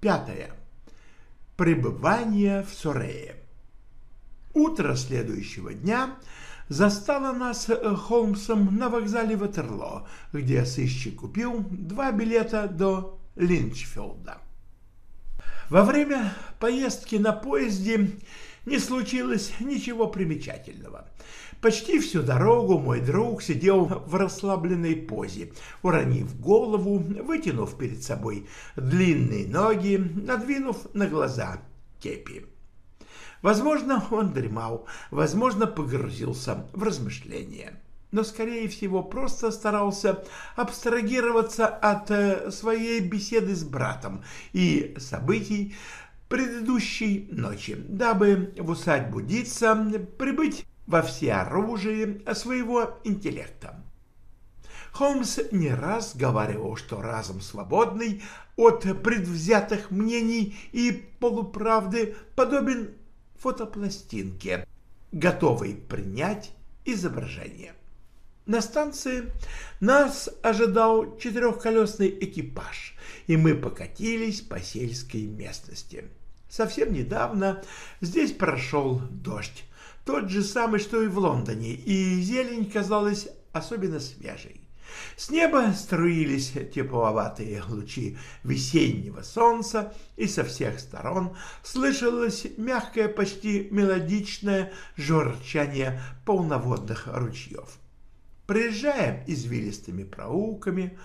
пятая. Пребывание в Сурее. Утро следующего дня застало нас Холмсом на вокзале Ватерло, где сыщик купил два билета до Линчфилда. Во время поездки на поезде не случилось ничего примечательного. Почти всю дорогу мой друг сидел в расслабленной позе, уронив голову, вытянув перед собой длинные ноги, надвинув на глаза кепи. Возможно, он дремал, возможно, погрузился в размышления но, скорее всего, просто старался абстрагироваться от э, своей беседы с братом и событий предыдущей ночи, дабы в усадьбу Дитса прибыть во всеоружии своего интеллекта. Холмс не раз говаривал, что разум свободный от предвзятых мнений и полуправды подобен фотопластинке, готовой принять изображение. На станции нас ожидал четырехколесный экипаж, и мы покатились по сельской местности. Совсем недавно здесь прошел дождь, тот же самый, что и в Лондоне, и зелень казалась особенно свежей. С неба струились тепловатые лучи весеннего солнца, и со всех сторон слышалось мягкое, почти мелодичное журчание полноводных ручьев. Проезжаем извилистыми проулками,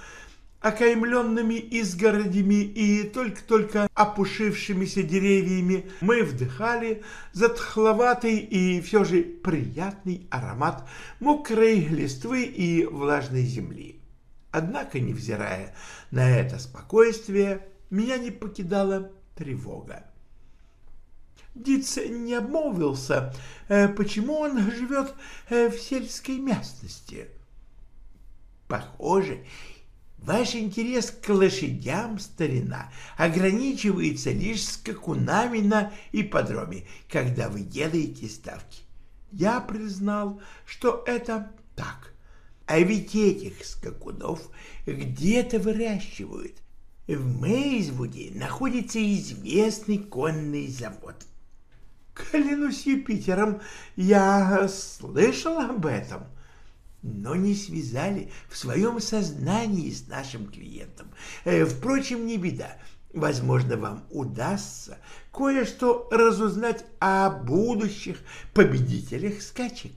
окаймленными изгородями и только-только опушившимися деревьями, мы вдыхали затхловатый и все же приятный аромат мокрой листвы и влажной земли. Однако, невзирая на это спокойствие, меня не покидала тревога. Диц не обмолвился, э, почему он живет э, в сельской местности. Похоже, ваш интерес к лошадям, старина, ограничивается лишь скакунами на ипподроме, когда вы делаете ставки. Я признал, что это так. А ведь этих скакунов где-то выращивают. В Мейзвуде находится известный конный завод. Клянусь Юпитером, я слышал об этом, но не связали в своем сознании с нашим клиентом. Э, впрочем, не беда. Возможно, вам удастся кое-что разузнать о будущих победителях скачек.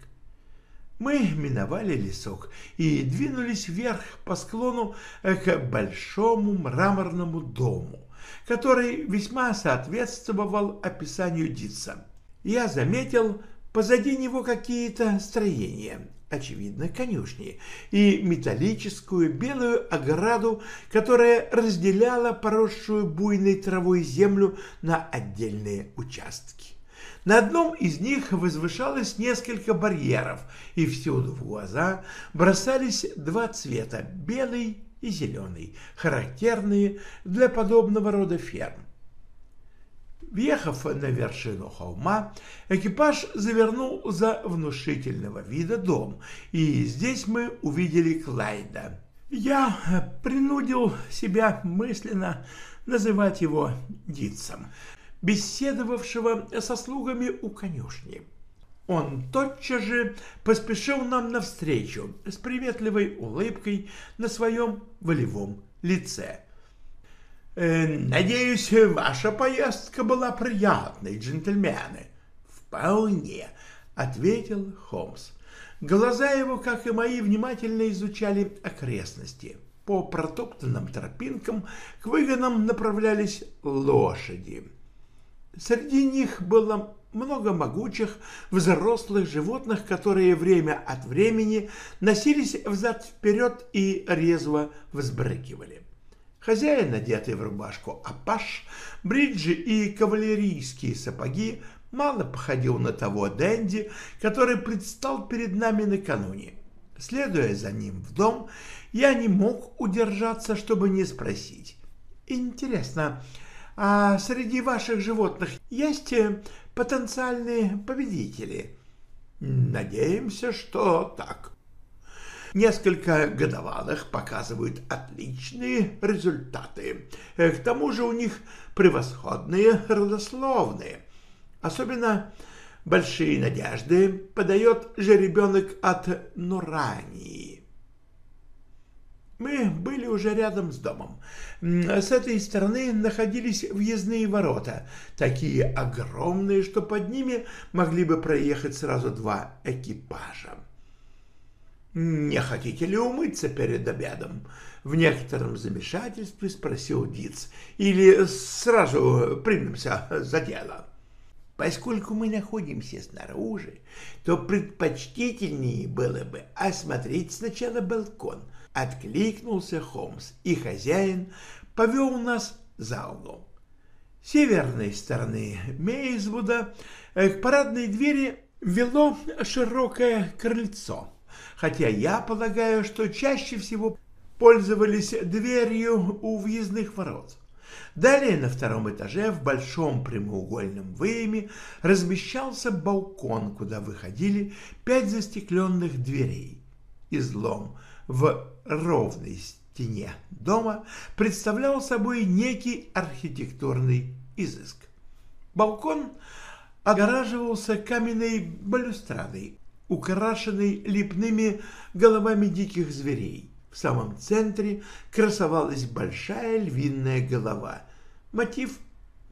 Мы миновали лесок и двинулись вверх по склону к большому мраморному дому который весьма соответствовал описанию Дитса. Я заметил позади него какие-то строения, очевидно, конюшни, и металлическую белую ограду, которая разделяла поросшую буйной травой землю на отдельные участки. На одном из них возвышалось несколько барьеров, и всюду в глаза бросались два цвета – белый и зеленый, характерные для подобного рода ферм. Въехав на вершину холма, экипаж завернул за внушительного вида дом, и здесь мы увидели Клайда. Я принудил себя мысленно называть его Дитсом, беседовавшего со слугами у конюшни. Он тотчас же поспешил нам навстречу с приветливой улыбкой на своем волевом лице. «Э, «Надеюсь, ваша поездка была приятной, джентльмены?» «Вполне», — ответил Холмс. Глаза его, как и мои, внимательно изучали окрестности. По протоптанным тропинкам к выгонам направлялись лошади. Среди них было много могучих взрослых животных, которые время от времени носились взад-вперед и резво взбрыкивали. Хозяин, одетый в рубашку апаш, бриджи и кавалерийские сапоги, мало походил на того Дэнди, который предстал перед нами накануне. Следуя за ним в дом, я не мог удержаться, чтобы не спросить. «Интересно, а среди ваших животных есть э, потенциальные победители?» «Надеемся, что так», Несколько годовалых показывают отличные результаты. К тому же у них превосходные родословные. Особенно большие надежды подает жеребенок от Нурании. Мы были уже рядом с домом. С этой стороны находились въездные ворота, такие огромные, что под ними могли бы проехать сразу два экипажа. «Не хотите ли умыться перед обедом?» В некотором замешательстве спросил Диц. «Или сразу примемся за дело?» Поскольку мы находимся снаружи, то предпочтительнее было бы осмотреть сначала балкон. Откликнулся Холмс, и хозяин повел нас за угол. С северной стороны Мейзвуда к парадной двери вело широкое крыльцо хотя я полагаю, что чаще всего пользовались дверью у въездных ворот. Далее на втором этаже в большом прямоугольном выеме размещался балкон, куда выходили пять застекленных дверей. Излом в ровной стене дома представлял собой некий архитектурный изыск. Балкон огораживался каменной балюстрадой, украшенный лепными головами диких зверей. В самом центре красовалась большая львиная голова. Мотив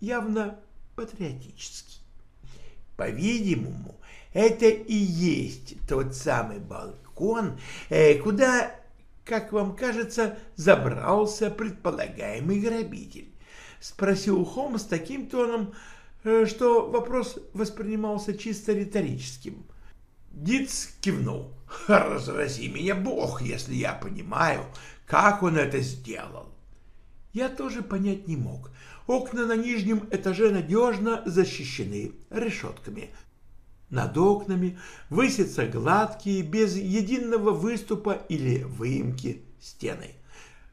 явно патриотический. По-видимому, это и есть тот самый балкон, э, куда, как вам кажется, забрался предполагаемый грабитель. Спросил Холмс таким тоном, э, что вопрос воспринимался чисто риторическим. Диц кивнул. «Разрази меня Бог, если я понимаю, как он это сделал». Я тоже понять не мог. Окна на нижнем этаже надежно защищены решетками. Над окнами высятся гладкие, без единого выступа или выемки стены.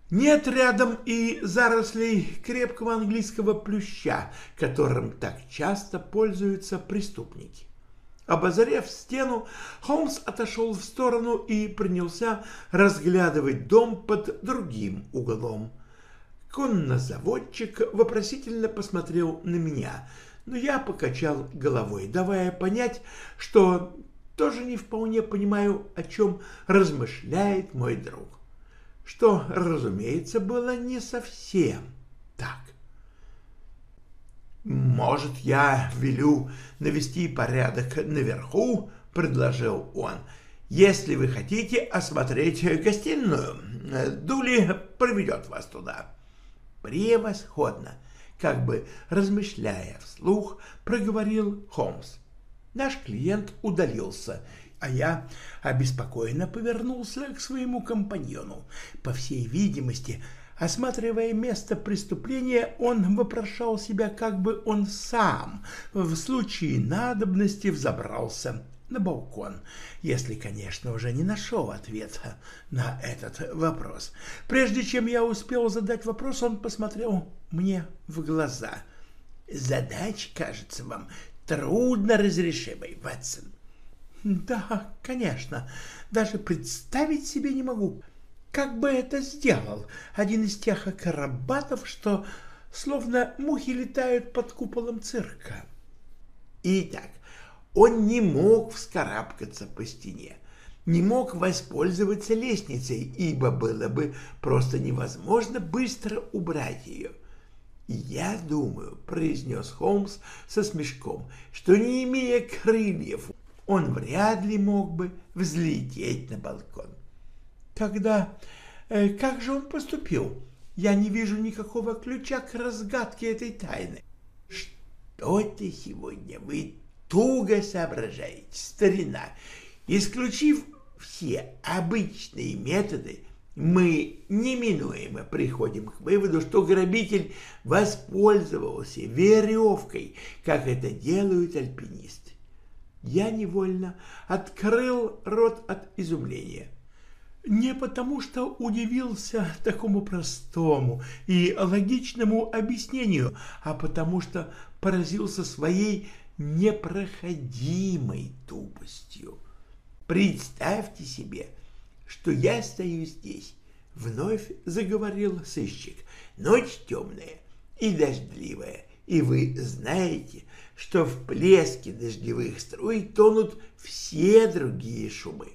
Нет рядом и зарослей крепкого английского плюща, которым так часто пользуются преступники. Обозрев стену, Холмс отошел в сторону и принялся разглядывать дом под другим углом. Коннозаводчик вопросительно посмотрел на меня, но я покачал головой, давая понять, что тоже не вполне понимаю, о чем размышляет мой друг. Что, разумеется, было не совсем. «Может, я велю навести порядок наверху?» — предложил он. «Если вы хотите осмотреть гостиную, Дули проведет вас туда». «Превосходно!» — как бы размышляя вслух, проговорил Холмс. Наш клиент удалился, а я обеспокоенно повернулся к своему компаньону. По всей видимости, Осматривая место преступления, он вопрошал себя, как бы он сам в случае надобности взобрался на балкон, если, конечно, уже не нашел ответа на этот вопрос. Прежде чем я успел задать вопрос, он посмотрел мне в глаза. «Задача, кажется вам, трудно разрешимой, Ватсон». «Да, конечно, даже представить себе не могу, как бы это сделал один из тех акробатов, что словно мухи летают под куполом цирка. Итак, он не мог вскарабкаться по стене, не мог воспользоваться лестницей, ибо было бы просто невозможно быстро убрать ее. «Я думаю», — произнес Холмс со смешком, — «что, не имея крыльев, он вряд ли мог бы взлететь на балкон. Тогда э, как же он поступил? Я не вижу никакого ключа к разгадке этой тайны. Что ты сегодня вы туго соображаете, старина? Исключив все обычные методы, мы неминуемо приходим к выводу, что грабитель воспользовался веревкой, как это делают альпинисты. Я невольно открыл рот от изумления. Не потому что удивился такому простому и логичному объяснению, а потому что поразился своей непроходимой тупостью. Представьте себе, что я стою здесь, вновь заговорил сыщик. Ночь темная и дождливая, и вы знаете, что в плеске дождевых струй тонут все другие шумы.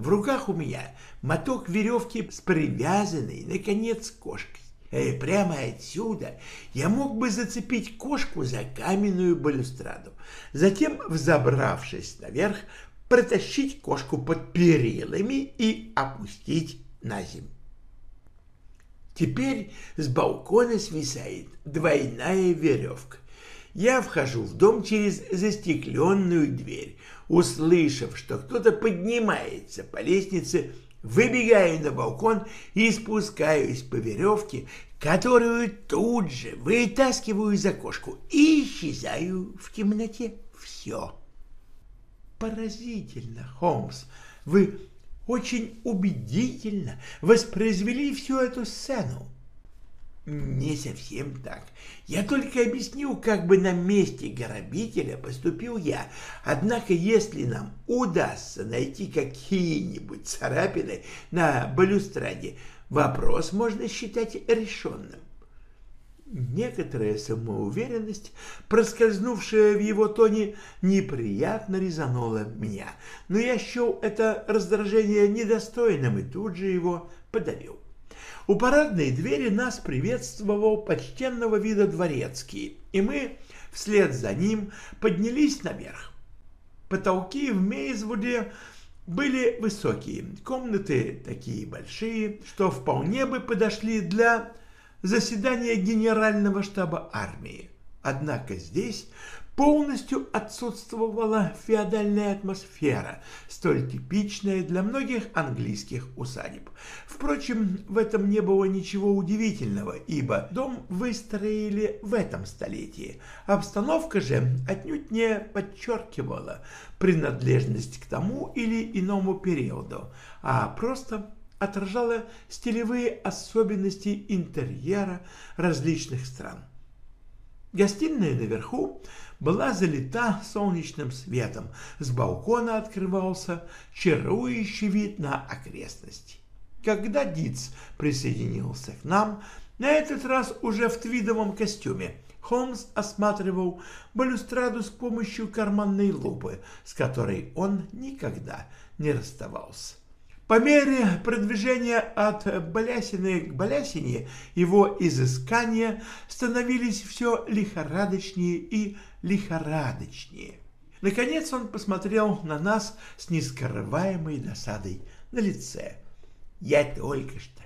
В руках у меня моток веревки с привязанной, наконец, кошкой. И э, прямо отсюда я мог бы зацепить кошку за каменную балюстраду. Затем, взобравшись наверх, протащить кошку под перилами и опустить на землю. Теперь с балкона свисает двойная веревка. Я вхожу в дом через застекленную дверь. Услышав, что кто-то поднимается по лестнице, выбегаю на балкон и спускаюсь по веревке, которую тут же вытаскиваю за кошку и исчезаю в темноте. Все. Поразительно, Холмс. Вы очень убедительно воспроизвели всю эту сцену. Не совсем так. Я только объясню, как бы на месте грабителя поступил я. Однако, если нам удастся найти какие-нибудь царапины на балюстраде, вопрос можно считать решенным. Некоторая самоуверенность, проскользнувшая в его тоне, неприятно резанула меня, но я счел это раздражение недостойным и тут же его подавил. У парадной двери нас приветствовал почтенного вида дворецкий, и мы вслед за ним поднялись наверх. Потолки в Мейзвуде были высокие, комнаты такие большие, что вполне бы подошли для заседание Генерального штаба армии. Однако здесь полностью отсутствовала феодальная атмосфера, столь типичная для многих английских усадеб. Впрочем, в этом не было ничего удивительного, ибо дом выстроили в этом столетии. Обстановка же отнюдь не подчеркивала принадлежность к тому или иному периоду, а просто отражала стилевые особенности интерьера различных стран. Гостиная наверху была залита солнечным светом, с балкона открывался чарующий вид на окрестности. Когда Диц присоединился к нам, на этот раз уже в твидовом костюме, Холмс осматривал балюстраду с помощью карманной лупы, с которой он никогда не расставался. По мере продвижения от балясины к балясине его изыскания становились все лихорадочнее и лихорадочнее. Наконец он посмотрел на нас с нескрываемой досадой на лице. Я только что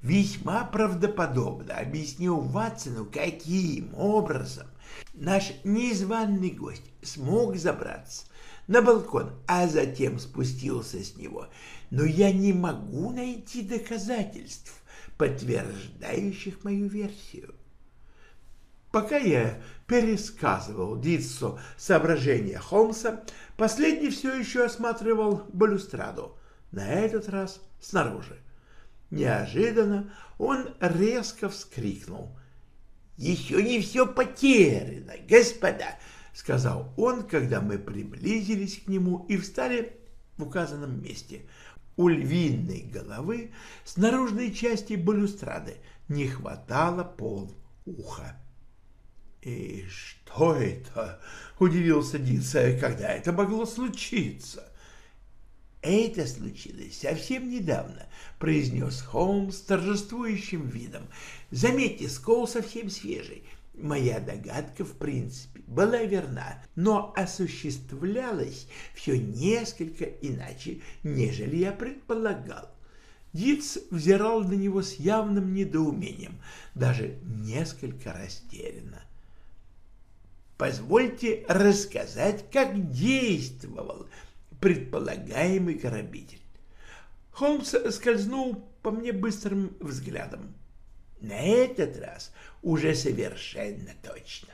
весьма правдоподобно объяснил Ватсону, каким образом наш незваный гость смог забраться на балкон, а затем спустился с него. Но я не могу найти доказательств, подтверждающих мою версию. Пока я пересказывал Дитсу соображения Холмса, последний все еще осматривал балюстраду, на этот раз снаружи. Неожиданно он резко вскрикнул. «Еще не все потеряно, господа! Сказал он, когда мы приблизились к нему и встали в указанном месте. У львиной головы с наружной части балюстрады не хватало пол уха. «И что это?» — удивился Дица. «Когда это могло случиться?» «Это случилось совсем недавно», — произнес Холмс с торжествующим видом. «Заметьте, скол совсем свежий. Моя догадка, в принципе, была верна, но осуществлялась все несколько иначе, нежели я предполагал. Диц взирал на него с явным недоумением, даже несколько растерянно. «Позвольте рассказать, как действовал предполагаемый грабитель». Холмс скользнул по мне быстрым взглядом. На этот раз уже совершенно точно.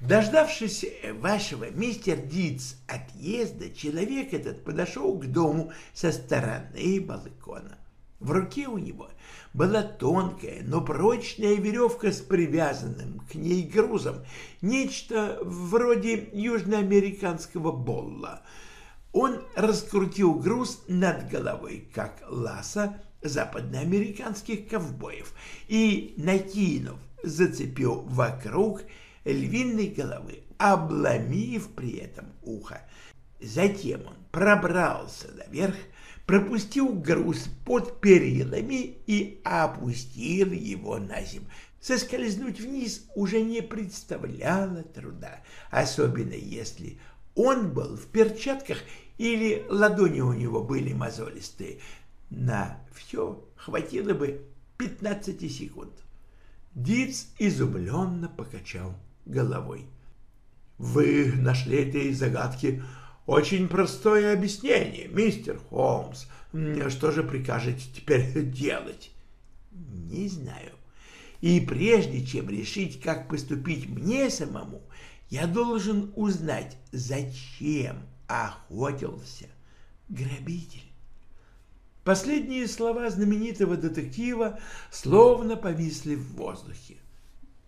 Дождавшись вашего мистер Дитс отъезда, человек этот подошел к дому со стороны балкона. В руке у него была тонкая, но прочная веревка с привязанным к ней грузом, нечто вроде южноамериканского болла. Он раскрутил груз над головой, как ласа западноамериканских ковбоев, и, накинув, зацепил вокруг львиной головы, обломив при этом ухо. Затем он пробрался наверх, пропустил груз под перилами и опустил его на землю. Соскользнуть вниз уже не представляло труда, особенно если он был в перчатках или ладони у него были мозолистые. На все хватило бы 15 секунд. Диц изумленно покачал головой. «Вы нашли этой загадки очень простое объяснение, мистер Холмс. Что же прикажете теперь делать? Не знаю. И прежде чем решить, как поступить мне самому, я должен узнать, зачем охотился грабитель. Последние слова знаменитого детектива словно повисли в воздухе.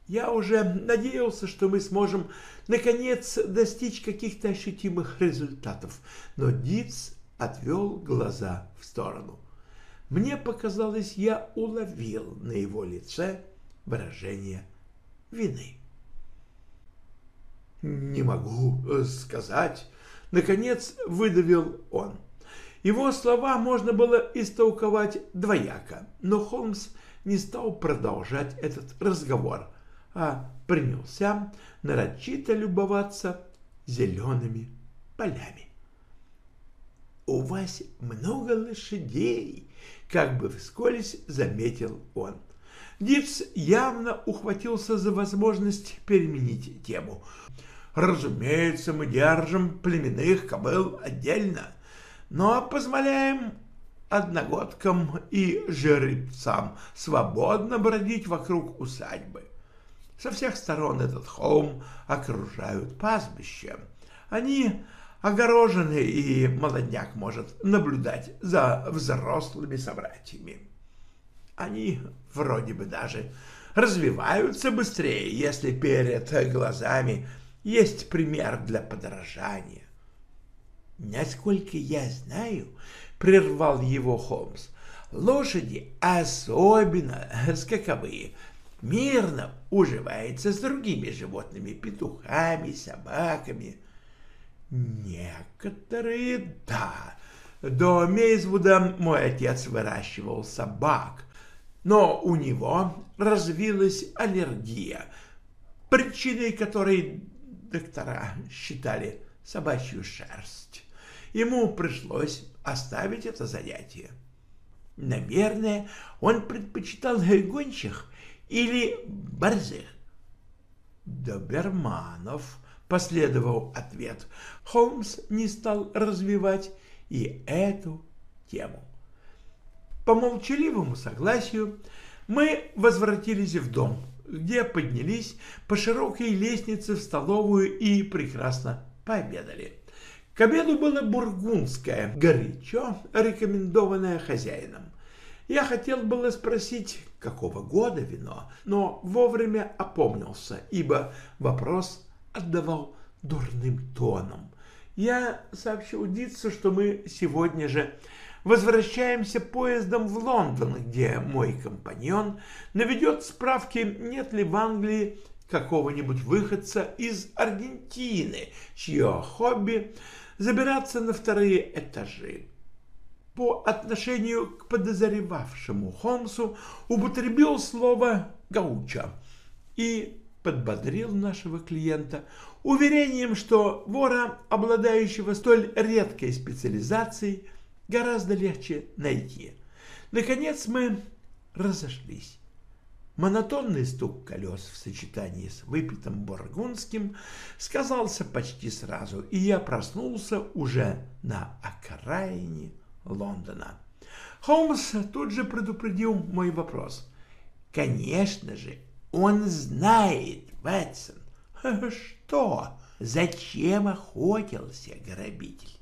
Я уже надеялся, что мы сможем наконец достичь каких-то ощутимых результатов, но Диц отвел глаза в сторону. Мне показалось, я уловил на его лице выражение вины. «Не могу э, сказать», — наконец выдавил он. Его слова можно было истолковать двояко, но Холмс не стал продолжать этот разговор — а принялся нарочито любоваться зелеными полями. «У вас много лошадей», — как бы вскользь заметил он. Дипс явно ухватился за возможность переменить тему. «Разумеется, мы держим племенных кобыл отдельно, но позволяем одногодкам и жеребцам свободно бродить вокруг усадьбы. Со всех сторон этот холм окружают пастбища. Они огорожены, и молодняк может наблюдать за взрослыми собратьями. Они вроде бы даже развиваются быстрее, если перед глазами есть пример для подражания. Насколько я знаю, прервал его Холмс, лошади, особенно скаковые, мирно уживается с другими животными, петухами, собаками. Некоторые, да. До Мейзвуда мой отец выращивал собак, но у него развилась аллергия, причиной которой доктора считали собачью шерсть. Ему пришлось оставить это занятие. Наверное, он предпочитал гончих или борзых? Доберманов, последовал ответ. Холмс не стал развивать и эту тему. По молчаливому согласию мы возвратились в дом, где поднялись по широкой лестнице в столовую и прекрасно пообедали. К обеду было бургундское, горячо рекомендованное хозяином. Я хотел было спросить, какого года вино, но вовремя опомнился, ибо вопрос отдавал дурным тоном. Я сообщил Дитсу, что мы сегодня же возвращаемся поездом в Лондон, где мой компаньон наведет справки, нет ли в Англии какого-нибудь выходца из Аргентины, чье хобби забираться на вторые этажи по отношению к подозревавшему Холмсу употребил слово «гауча» и подбодрил нашего клиента уверением, что вора, обладающего столь редкой специализацией, гораздо легче найти. Наконец мы разошлись. Монотонный стук колес в сочетании с выпитым бургундским сказался почти сразу, и я проснулся уже на окраине Лондона. Холмс тут же предупредил мой вопрос. «Конечно же, он знает, Ватсон». «Что? Зачем охотился грабитель?»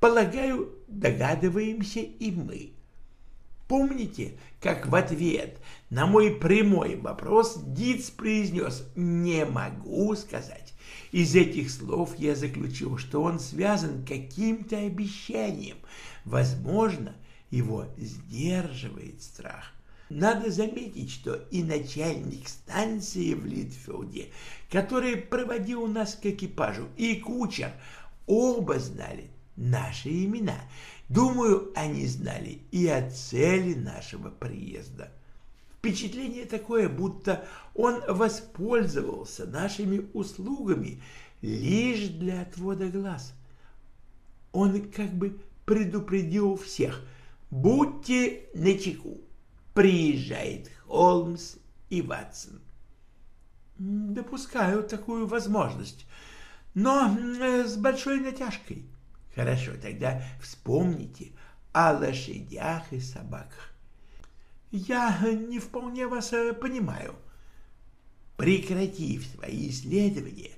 «Полагаю, догадываемся и мы». Помните, как в ответ на мой прямой вопрос Диц произнес «не могу сказать». Из этих слов я заключил, что он связан каким-то обещанием. Возможно, его сдерживает страх. Надо заметить, что и начальник станции в Литфилде, который проводил нас к экипажу, и кучер оба знали наши имена – Думаю, они знали и о цели нашего приезда. Впечатление такое, будто он воспользовался нашими услугами лишь для отвода глаз. Он как бы предупредил всех, будьте начеку, приезжает Холмс и Ватсон. Допускаю такую возможность, но э, с большой натяжкой. Хорошо, тогда вспомните о лошадях и собаках. Я не вполне вас э, понимаю. Прекратив свои исследования,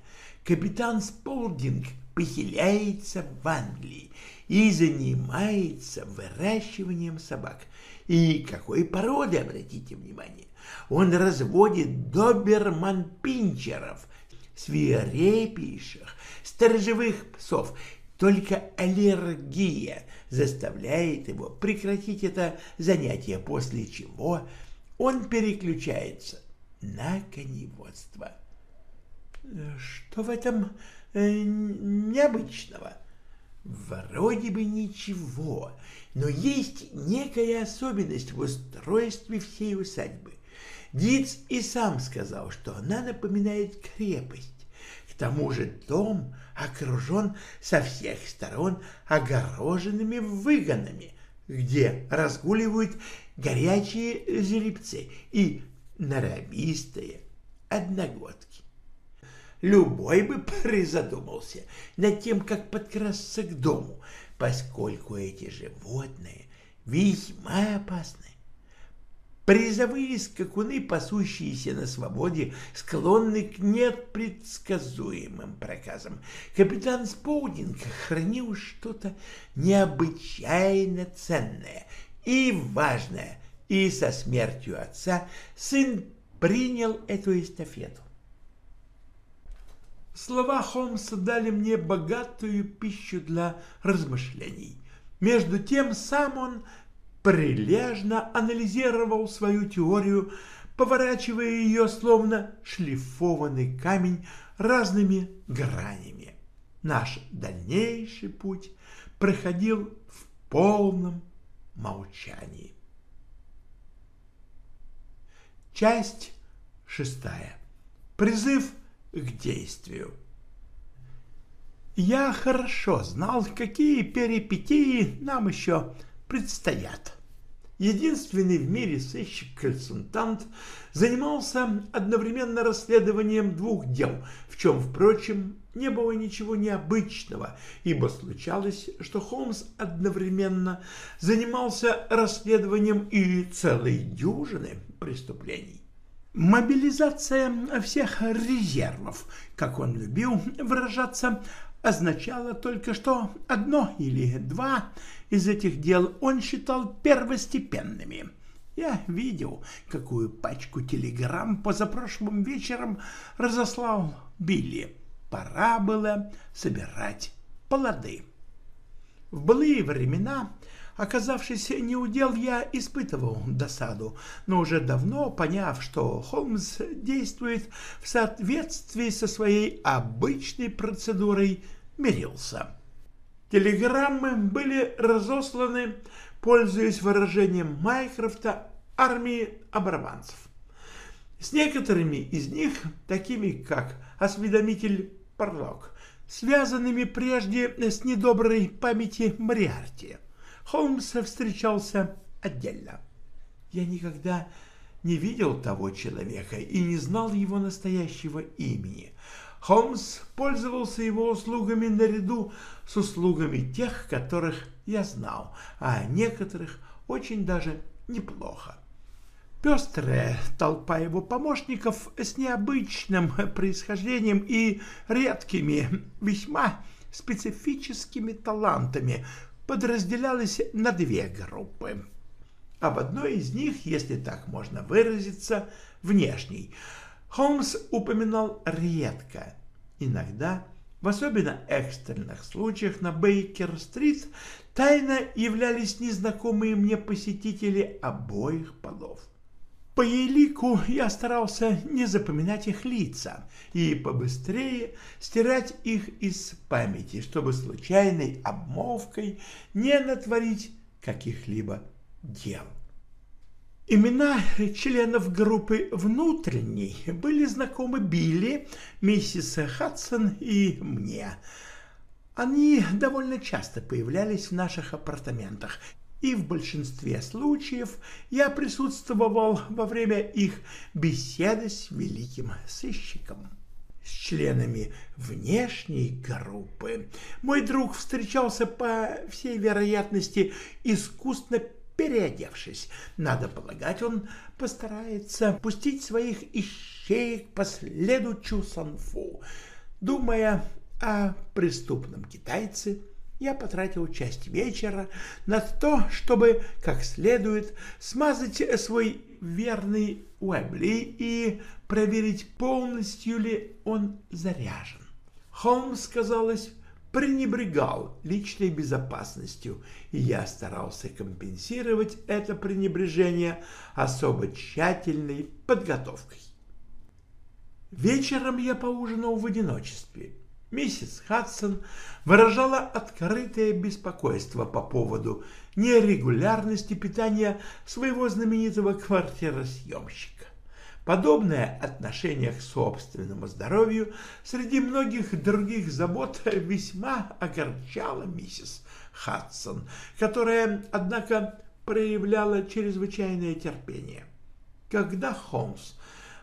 капитан Сполдинг похиляется в Англии и занимается выращиванием собак. И какой породы, обратите внимание, он разводит доберман-пинчеров, свирепейших сторожевых псов только аллергия заставляет его прекратить это занятие, после чего он переключается на коневодство. Что в этом э, необычного? Вроде бы ничего, но есть некая особенность в устройстве всей усадьбы. Диц и сам сказал, что она напоминает крепость. К тому же дом окружен со всех сторон огороженными выгонами, где разгуливают горячие жеребцы и норовистые одногодки. Любой бы призадумался над тем, как подкрасться к дому, поскольку эти животные весьма опасны. Призовые скакуны, пасущиеся на свободе, склонны к непредсказуемым проказам. Капитан Споудинг хранил что-то необычайно ценное и важное, и со смертью отца сын принял эту эстафету. Слова Холмса дали мне богатую пищу для размышлений. Между тем сам он прилежно анализировал свою теорию, поворачивая ее словно шлифованный камень разными гранями. Наш дальнейший путь проходил в полном молчании. Часть шестая. Призыв к действию. Я хорошо знал, какие перипетии нам еще предстоят. Единственный в мире сыщик-консультант занимался одновременно расследованием двух дел, в чем, впрочем, не было ничего необычного, ибо случалось, что Холмс одновременно занимался расследованием и целой дюжины преступлений. Мобилизация всех резервов, как он любил выражаться, означала только, что одно или два из этих дел он считал первостепенными. Я видел, какую пачку телеграмм позапрошлым вечером разослал Билли. Пора было собирать плоды. В былые времена, оказавшись неудел, я испытывал досаду, но уже давно поняв, что Холмс действует в соответствии со своей обычной процедурой, мирился. Телеграммы были разосланы, пользуясь выражением Майкрофта, армии оборванцев. С некоторыми из них, такими как осведомитель Парлок, связанными прежде с недоброй памяти Мариарти, Холмс встречался отдельно. Я никогда не видел того человека и не знал его настоящего имени, Холмс пользовался его услугами наряду с услугами тех, которых я знал, а некоторых очень даже неплохо. Пестрая толпа его помощников с необычным происхождением и редкими, весьма специфическими талантами подразделялась на две группы. А в одной из них, если так можно выразиться, внешней, Холмс упоминал редко, иногда в особенно экстренных случаях на Бейкер-стрит тайно являлись незнакомые мне посетители обоих полов. По елику я старался не запоминать их лица и побыстрее стирать их из памяти, чтобы случайной обмовкой не натворить каких-либо дел. Имена членов группы «Внутренней» были знакомы Билли, миссис Хадсон и мне. Они довольно часто появлялись в наших апартаментах, и в большинстве случаев я присутствовал во время их беседы с великим сыщиком. С членами внешней группы мой друг встречался, по всей вероятности, искусно переодевшись. Надо полагать, он постарается пустить своих ищеек по следу Чусанфу. Думая о преступном китайце, я потратил часть вечера на то, чтобы как следует смазать свой верный Уэбли и проверить, полностью ли он заряжен. Холмс, казалось, пренебрегал личной безопасностью, и я старался компенсировать это пренебрежение особо тщательной подготовкой. Вечером я поужинал в одиночестве. Миссис Хадсон выражала открытое беспокойство по поводу нерегулярности питания своего знаменитого квартиросъемщика. Подобное отношение к собственному здоровью среди многих других забот весьма огорчало миссис Хадсон, которая, однако, проявляла чрезвычайное терпение. Когда Холмс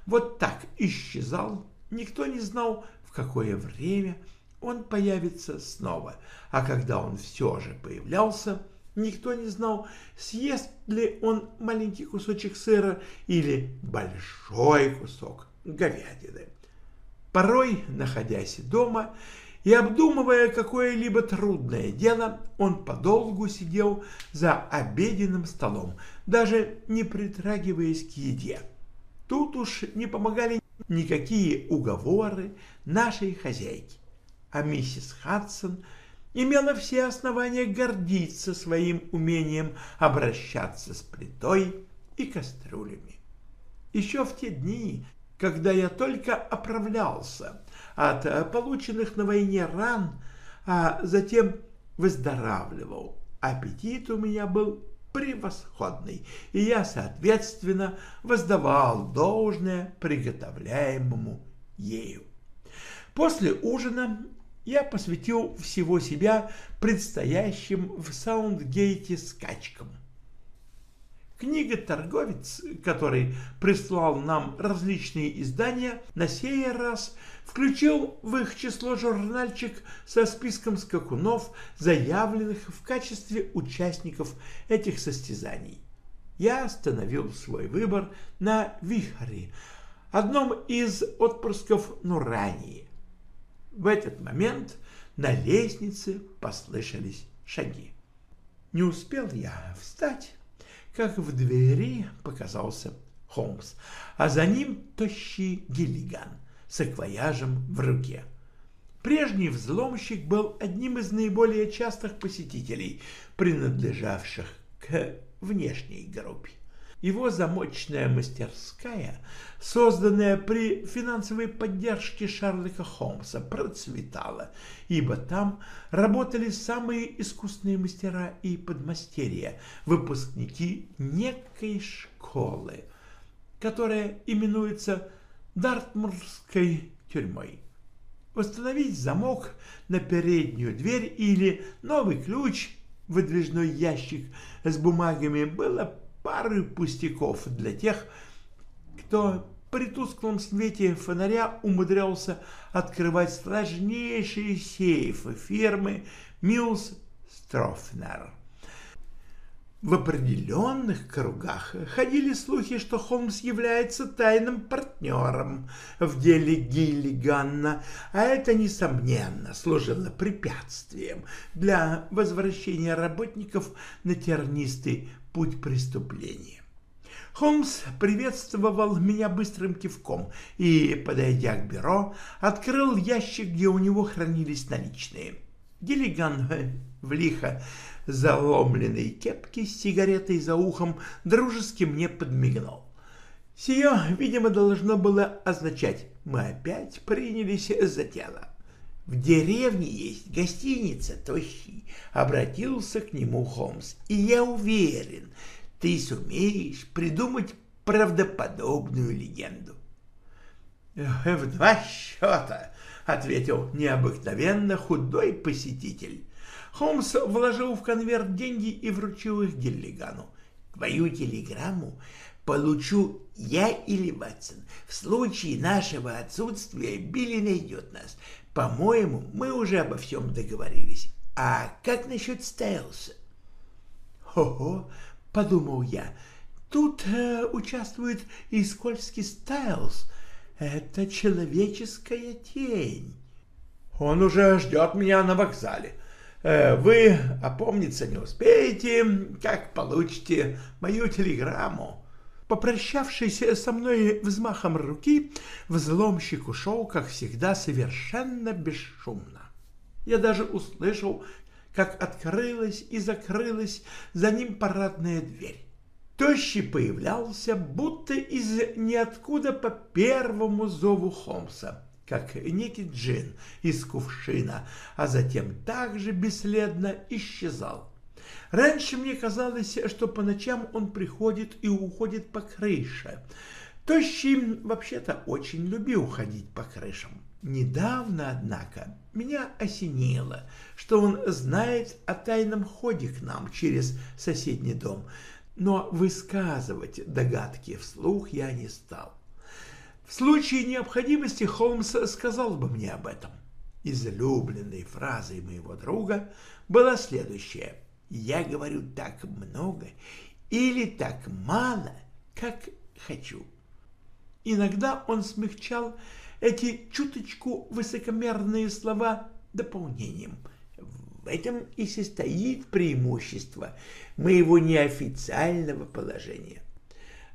вот так исчезал, никто не знал, в какое время он появится снова, а когда он все же появлялся, Никто не знал, съест ли он маленький кусочек сыра или большой кусок говядины. Порой, находясь дома и обдумывая какое-либо трудное дело, он подолгу сидел за обеденным столом, даже не притрагиваясь к еде. Тут уж не помогали никакие уговоры нашей хозяйки. А миссис Хадсон – имела все основания гордиться своим умением обращаться с плитой и кастрюлями. Еще в те дни, когда я только оправлялся от полученных на войне ран, а затем выздоравливал, аппетит у меня был превосходный, и я, соответственно, воздавал должное приготовляемому ею. После ужина я посвятил всего себя предстоящим в Саундгейте скачкам. Книга-торговец, который прислал нам различные издания, на сей раз включил в их число журнальчик со списком скакунов, заявленных в качестве участников этих состязаний. Я остановил свой выбор на Вихаре, одном из отпрысков Нурании. В этот момент на лестнице послышались шаги. Не успел я встать, как в двери показался Холмс, а за ним тощий Гиллиган с акваяжем в руке. Прежний взломщик был одним из наиболее частых посетителей, принадлежавших к внешней группе. Его замочная мастерская, созданная при финансовой поддержке Шарлока Холмса, процветала, ибо там работали самые искусные мастера и подмастерья, выпускники некой школы, которая именуется Дартмурской тюрьмой. Установить замок на переднюю дверь или новый ключ выдвижной ящик с бумагами было пары пустяков для тех, кто при тусклом свете фонаря умудрялся открывать сложнейшие сейфы фирмы Милс Строфнер. В определенных кругах ходили слухи, что Холмс является тайным партнером в деле Гиллиганна, а это, несомненно, служило препятствием для возвращения работников на тернистый путь преступления. Холмс приветствовал меня быстрым кивком и, подойдя к бюро, открыл ящик, где у него хранились наличные. Гиллиган в лихо заломленной кепке с сигаретой за ухом дружески мне подмигнул. Сие, видимо, должно было означать, мы опять принялись за дело. В деревне есть гостиница Тощий, обратился к нему Холмс, и я уверен, ты сумеешь придумать правдоподобную легенду. «В два счета», — ответил необыкновенно худой посетитель. Холмс вложил в конверт деньги и вручил их Гиллигану. «Твою телеграмму получу я или Ватсон. В случае нашего отсутствия Билли найдет нас. По-моему, мы уже обо всем договорились. А как насчет Стайлса?» «Хо-хо», — подумал я, — «тут э, участвует и скользкий Стайлс. Это человеческая тень». «Он уже ждет меня на вокзале», Э, вы опомниться не успеете, как получите мою телеграмму. Попрощавшись со мной взмахом руки, взломщик ушел, как всегда, совершенно бесшумно. Я даже услышал, как открылась и закрылась за ним парадная дверь. Тощий появлялся, будто из ниоткуда по первому зову Холмса как некий джин из кувшина, а затем также бесследно исчезал. Раньше мне казалось, что по ночам он приходит и уходит по крыше. Тощий вообще-то очень любил ходить по крышам. Недавно, однако, меня осенило, что он знает о тайном ходе к нам через соседний дом, но высказывать догадки вслух я не стал. В случае необходимости Холмс сказал бы мне об этом. Излюбленной фразой моего друга была следующая. «Я говорю так много или так мало, как хочу». Иногда он смягчал эти чуточку высокомерные слова дополнением. В этом и состоит преимущество моего неофициального положения.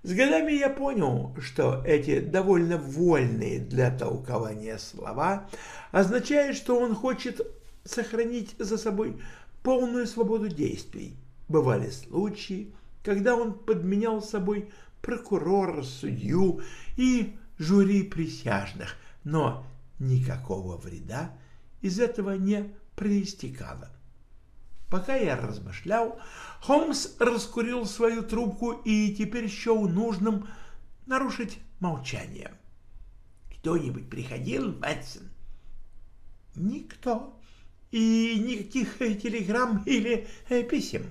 С годами я понял, что эти довольно вольные для толкования слова означают, что он хочет сохранить за собой полную свободу действий. Бывали случаи, когда он подменял собой прокурора, судью и жюри присяжных, но никакого вреда из этого не проистекало. Пока я размышлял, Холмс раскурил свою трубку и теперь счел нужным нарушить молчание. «Кто-нибудь приходил, Ватсон?» «Никто. И никаких телеграмм или э, писем?»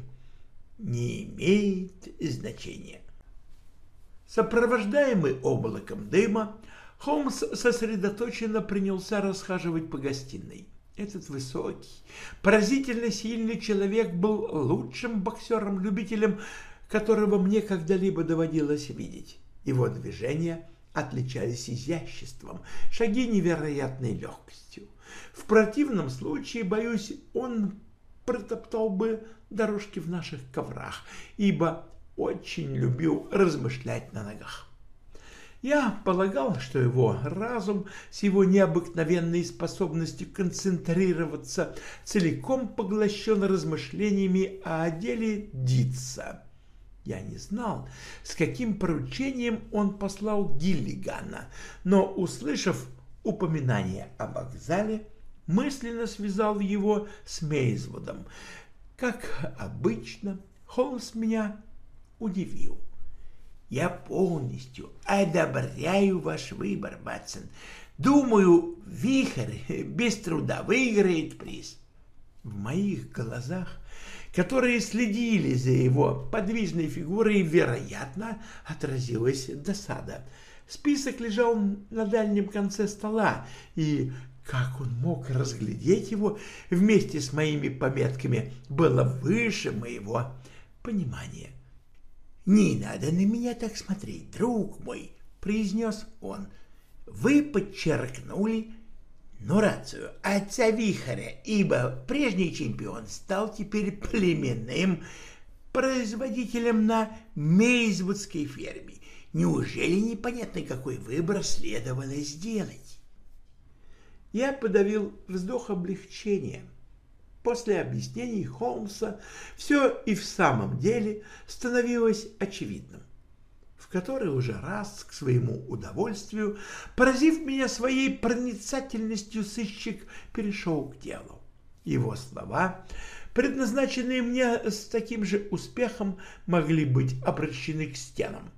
«Не имеет значения». Сопровождаемый облаком дыма, Холмс сосредоточенно принялся расхаживать по гостиной. Этот высокий, поразительно сильный человек был лучшим боксером-любителем, которого мне когда-либо доводилось видеть. Его движения отличались изяществом, шаги невероятной легкостью. В противном случае, боюсь, он протоптал бы дорожки в наших коврах, ибо очень любил размышлять на ногах. Я полагал, что его разум с его необыкновенной способностью концентрироваться целиком поглощен размышлениями о деле Дитса. Я не знал, с каким поручением он послал Гиллигана, но, услышав упоминание о вокзале, мысленно связал его с Мейзвудом. Как обычно, Холмс меня удивил. Я полностью одобряю ваш выбор, Батсон. Думаю, Вихрь без труда выиграет приз. В моих глазах, которые следили за его подвижной фигурой, вероятно, отразилась досада. Список лежал на дальнем конце стола, и как он мог разглядеть его вместе с моими пометками, было выше моего понимания. «Не надо на меня так смотреть, друг мой», — произнес он. «Вы подчеркнули Нурацию, отца Вихаря, ибо прежний чемпион стал теперь племенным производителем на Мейзвудской ферме. Неужели непонятно, какой выбор следовало сделать? Я подавил вздох облегчения. После объяснений Холмса все и в самом деле становилось очевидным. В который уже раз, к своему удовольствию, поразив меня своей проницательностью, сыщик перешел к делу. Его слова, предназначенные мне с таким же успехом, могли быть обращены к стенам.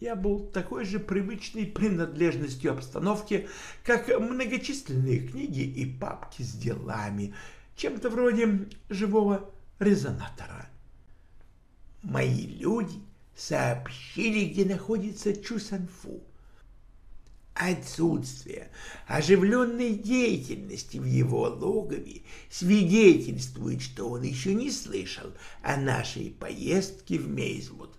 Я был такой же привычной принадлежностью обстановки, как многочисленные книги и папки с делами, чем-то вроде живого резонатора. Мои люди сообщили, где находится Чусанфу. Отсутствие оживленной деятельности в его логове свидетельствует, что он еще не слышал о нашей поездке в Мейзвуд.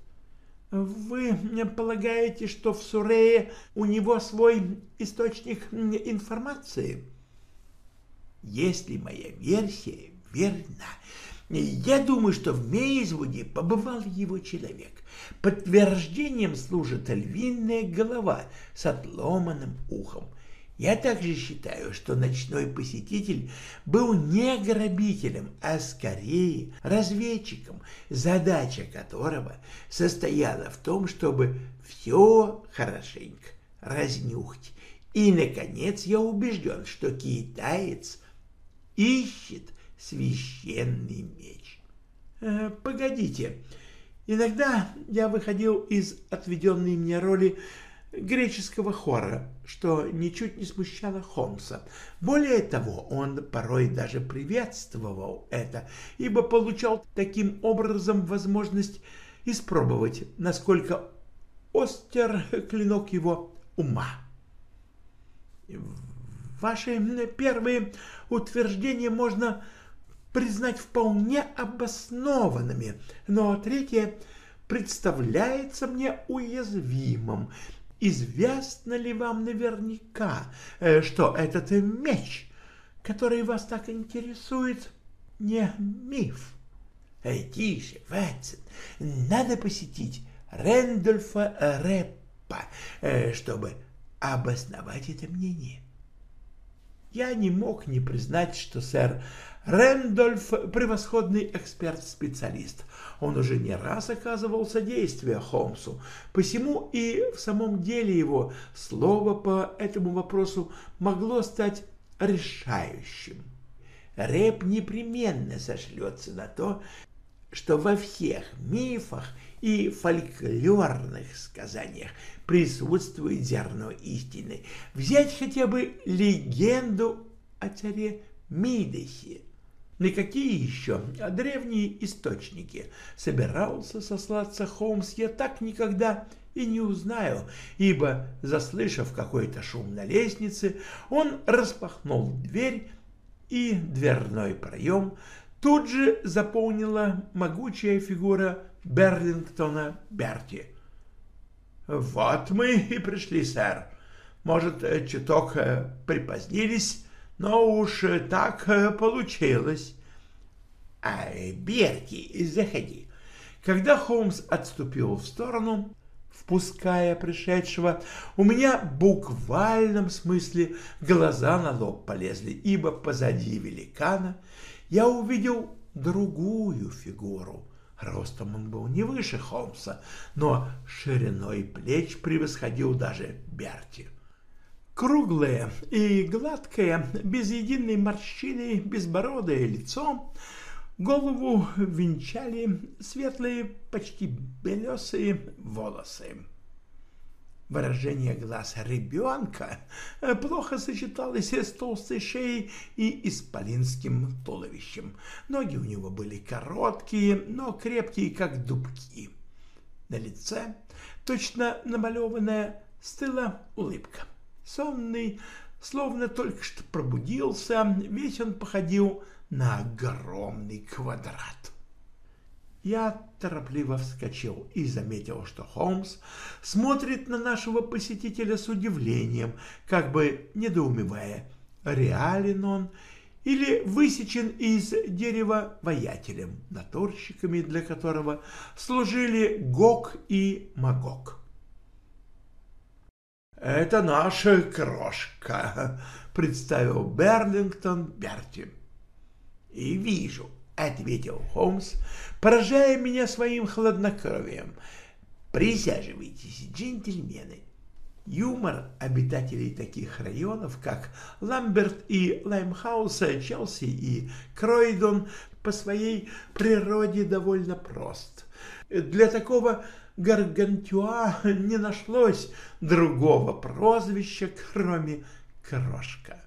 Вы полагаете, что в Сурее у него свой источник информации? Если моя версия верна, я думаю, что в Мейзвуде побывал его человек. Подтверждением служит львиная голова с отломанным ухом – я также считаю, что ночной посетитель был не грабителем, а скорее разведчиком, задача которого состояла в том, чтобы все хорошенько разнюхать. И, наконец, я убежден, что китаец ищет священный меч. Э, погодите, иногда я выходил из отведенной мне роли греческого хора, что ничуть не смущало Холмса. Более того, он порой даже приветствовал это, ибо получал таким образом возможность испробовать, насколько остер клинок его ума. Ваши первые утверждения можно признать вполне обоснованными, но третье представляется мне уязвимым, известно ли вам наверняка, э, что этот меч, который вас так интересует, не миф? Эй, тише, Ватсон, надо посетить Рэндольфа Рэппа, э, чтобы обосновать это мнение. Я не мог не признать, что сэр Рэндольф — превосходный эксперт-специалист. Он уже не раз оказывал содействие Холмсу, посему и в самом деле его слово по этому вопросу могло стать решающим. Рэп непременно сошлется на то, что во всех мифах и фольклорных сказаниях присутствует зерно истины. Взять хотя бы легенду о царе Мидесе. На какие еще древние источники собирался сослаться Холмс, я так никогда и не узнаю, ибо, заслышав какой-то шум на лестнице, он распахнул дверь, и дверной проем тут же заполнила могучая фигура Берлингтона Берти. «Вот мы и пришли, сэр. Может, чуток э, припозднились, но уж так э, получилось. А, Берти, заходи. Когда Холмс отступил в сторону, впуская пришедшего, у меня в буквальном смысле глаза на лоб полезли, ибо позади великана я увидел другую фигуру. Ростом он был не выше Холмса, но шириной плеч превосходил даже Берти. Круглое и гладкое, без единой морщины, безбородое лицо, голову венчали светлые, почти белесые волосы. Выражение глаз ребенка плохо сочеталось с толстой шеей и исполинским туловищем. Ноги у него были короткие, но крепкие, как дубки. На лице, точно намалеванная, стыла улыбка сонный, словно только что пробудился, весь он походил на огромный квадрат. Я торопливо вскочил и заметил, что Холмс смотрит на нашего посетителя с удивлением, как бы недоумевая, реален он или высечен из дерева воятелем, натурщиками для которого служили Гог и Магог. «Это наша крошка», — представил Берлингтон Берти. «И вижу», — ответил Холмс, поражая меня своим хладнокровием. «Присаживайтесь, джентльмены». Юмор обитателей таких районов, как Ламберт и Лаймхауса, Челси и Кройдон, по своей природе довольно прост. Для такого Гаргантюа не нашлось другого прозвища, кроме Крошка.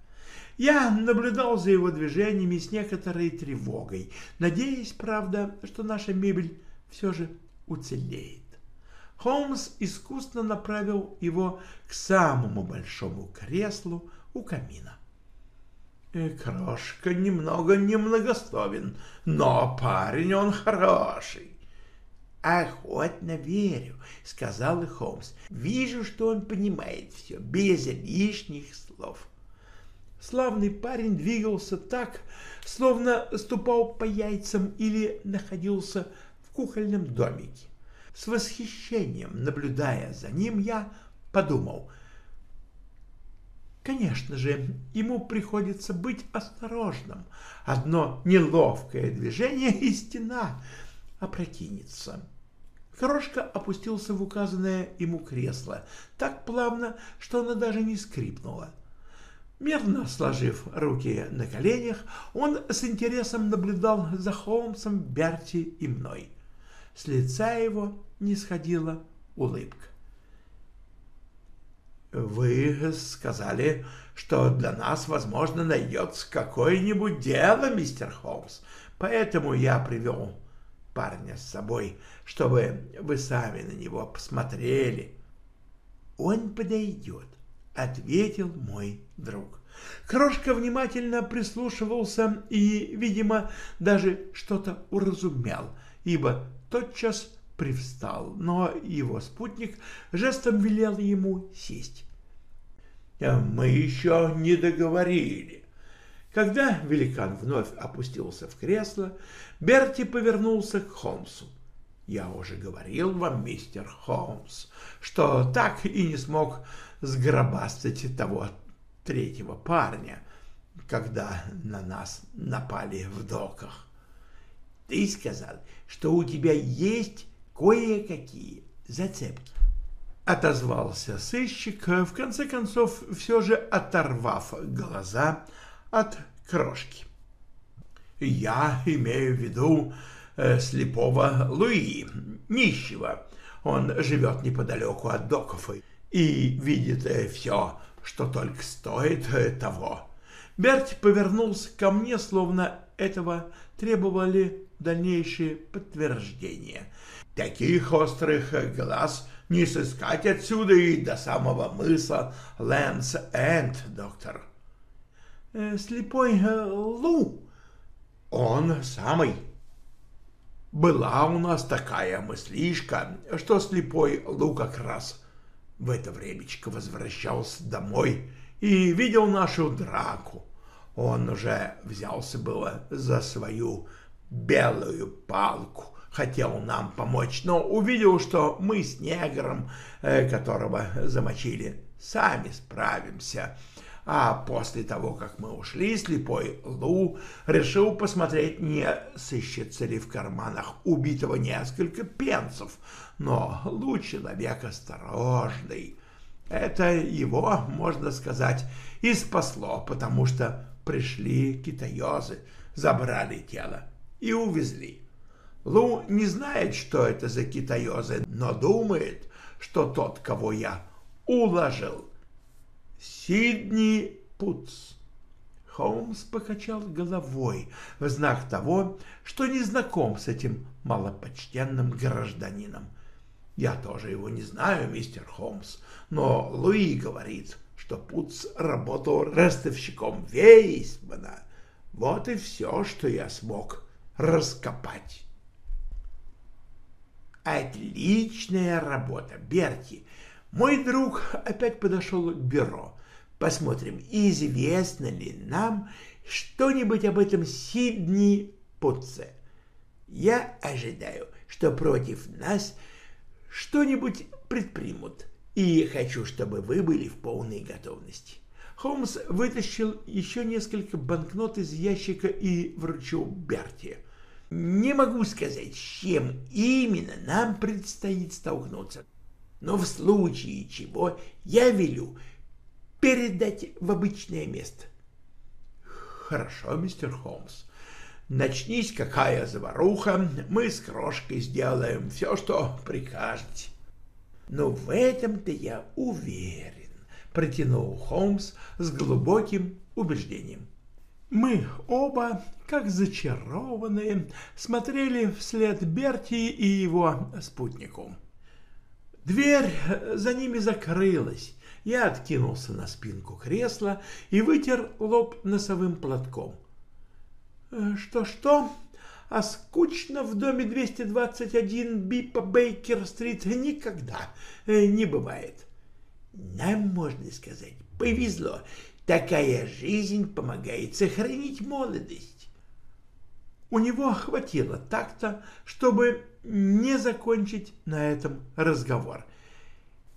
Я наблюдал за его движениями с некоторой тревогой, надеясь, правда, что наша мебель все же уцелеет. Холмс искусно направил его к самому большому креслу у камина. «Э, «Крошка немного немногословен, но парень он хороший». «Охотно верю», — сказал и Холмс. «Вижу, что он понимает все, без лишних слов». Славный парень двигался так, словно ступал по яйцам или находился в кукольном домике. С восхищением, наблюдая за ним, я подумал, Конечно же, ему приходится быть осторожным. Одно неловкое движение, и стена опрокинется. Крошка опустился в указанное ему кресло так плавно, что оно даже не скрипнуло. Мерно сложив руки на коленях, он с интересом наблюдал за Холмсом, Берти и мной. С лица его не сходила улыбка. «Вы сказали, что для нас, возможно, найдется какое-нибудь дело, мистер Холмс, поэтому я привел парня с собой, чтобы вы сами на него посмотрели». «Он подойдет», — ответил мой друг. Крошка внимательно прислушивался и, видимо, даже что-то уразумел, ибо тотчас привстал, но его спутник жестом велел ему сесть. «Э, «Мы еще не договорили». Когда великан вновь опустился в кресло, Берти повернулся к Холмсу. «Я уже говорил вам, мистер Холмс, что так и не смог сгробастать того третьего парня, когда на нас напали в доках. Ты сказал, что у тебя есть кое-какие зацепки. Отозвался сыщик, в конце концов, все же оторвав глаза от крошки. Я имею в виду э, слепого Луи, нищего. Он живет неподалеку от доков и видит э, все, что только стоит э, того. Берти повернулся ко мне, словно этого требовали дальнейшие подтверждения. Таких острых глаз не сыскать отсюда и до самого мыса Лэнс-Энд, доктор. Э, слепой э, Лу, он самый. Была у нас такая мыслишка, что слепой Лу как раз в это времечко возвращался домой и видел нашу драку. Он уже взялся было за свою белую палку, хотел нам помочь, но увидел, что мы с негром, э, которого замочили, сами справимся. А после того, как мы ушли, слепой Лу решил посмотреть, не сыщется ли в карманах убитого несколько пенсов. Но Лу человек осторожный. Это его, можно сказать, и спасло, потому что пришли китаёзы, забрали тело и увезли. Лу не знает, что это за китаёзы, но думает, что тот, кого я уложил, Сидни Путс. Холмс покачал головой в знак того, что не знаком с этим малопочтенным гражданином. Я тоже его не знаю, мистер Холмс, но Луи говорит, что Пуц работал ростовщиком Вейсмана. Вот и все, что я смог раскопать. Отличная работа, Берти. Мой друг опять подошел к бюро. Посмотрим, известно ли нам что-нибудь об этом Сидни Путце. Я ожидаю, что против нас что-нибудь предпримут, и хочу, чтобы вы были в полной готовности. Холмс вытащил еще несколько банкнот из ящика и вручил Берти. Не могу сказать, с чем именно нам предстоит столкнуться, но в случае чего я велю передать в обычное место. Хорошо, мистер Холмс. Начнись какая заваруха, мы с крошкой сделаем все, что прикажете. Но в этом-то я уверен, протянул Холмс с глубоким убеждением. Мы оба, как зачарованные, смотрели вслед Берти и его спутнику. Дверь за ними закрылась. Я откинулся на спинку кресла и вытер лоб носовым платком. «Что-что? А скучно в доме 221 Бипа Бейкер-стрит никогда не бывает. Нам, можно сказать, повезло. Такая жизнь помогает сохранить молодость. У него хватило так-то, чтобы не закончить на этом разговор.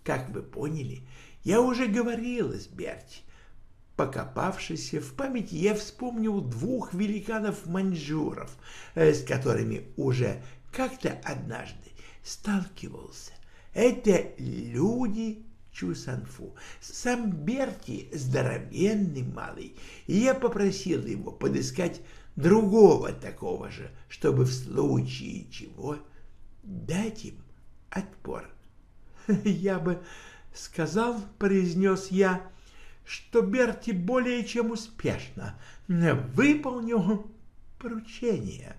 Как вы поняли, я уже говорила с Берти. Покопавшись в памяти, я вспомнил двух великанов-маньчжуров, э, с которыми уже как-то однажды сталкивался. Это люди Чусанфу. Сам Берти здоровенный малый, и я попросил его подыскать другого такого же, чтобы в случае чего дать им отпор. Я бы сказал, произнес я, что Берти более чем успешно выполнил поручение.